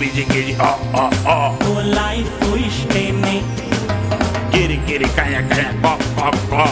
BJ'leri ha ha ha. Kolay bu iş değil mi? Geri geri kaya kaya bak bak bak.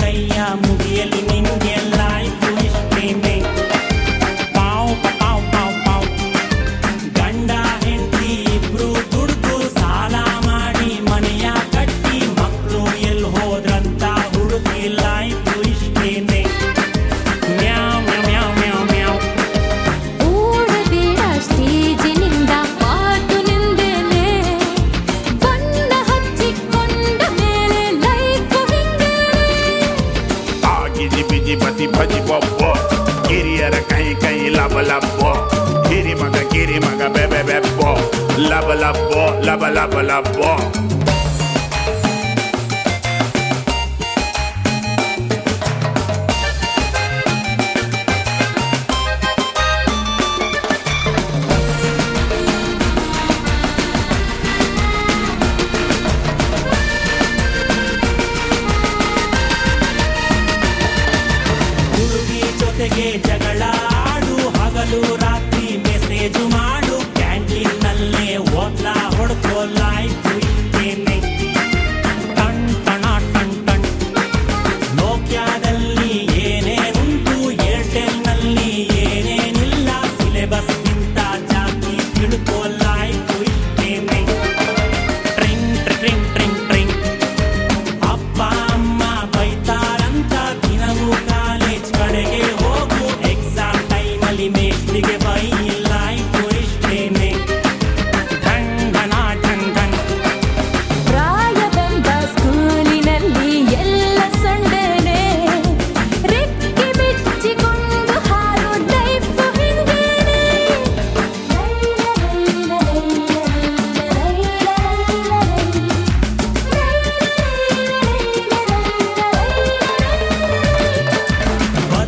కయ్యాము kitty maga bebe bebe bo. Lava lava bo, lava lava lava bo. Light.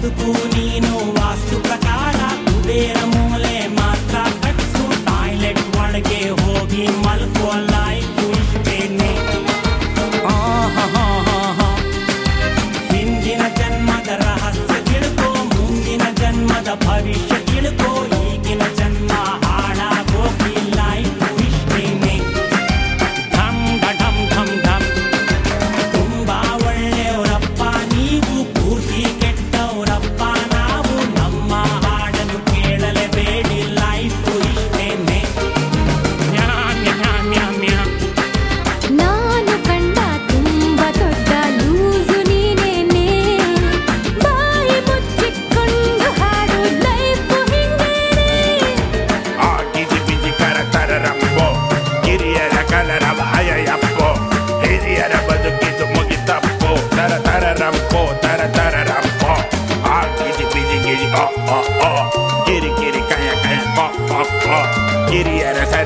బ్రతుకు నేను వాస్తు ప్రకారం?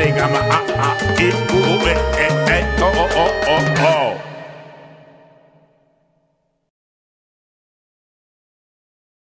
I got my ah ah, it, ooh, eh, eh, eh, oh, oh, oh, oh, oh.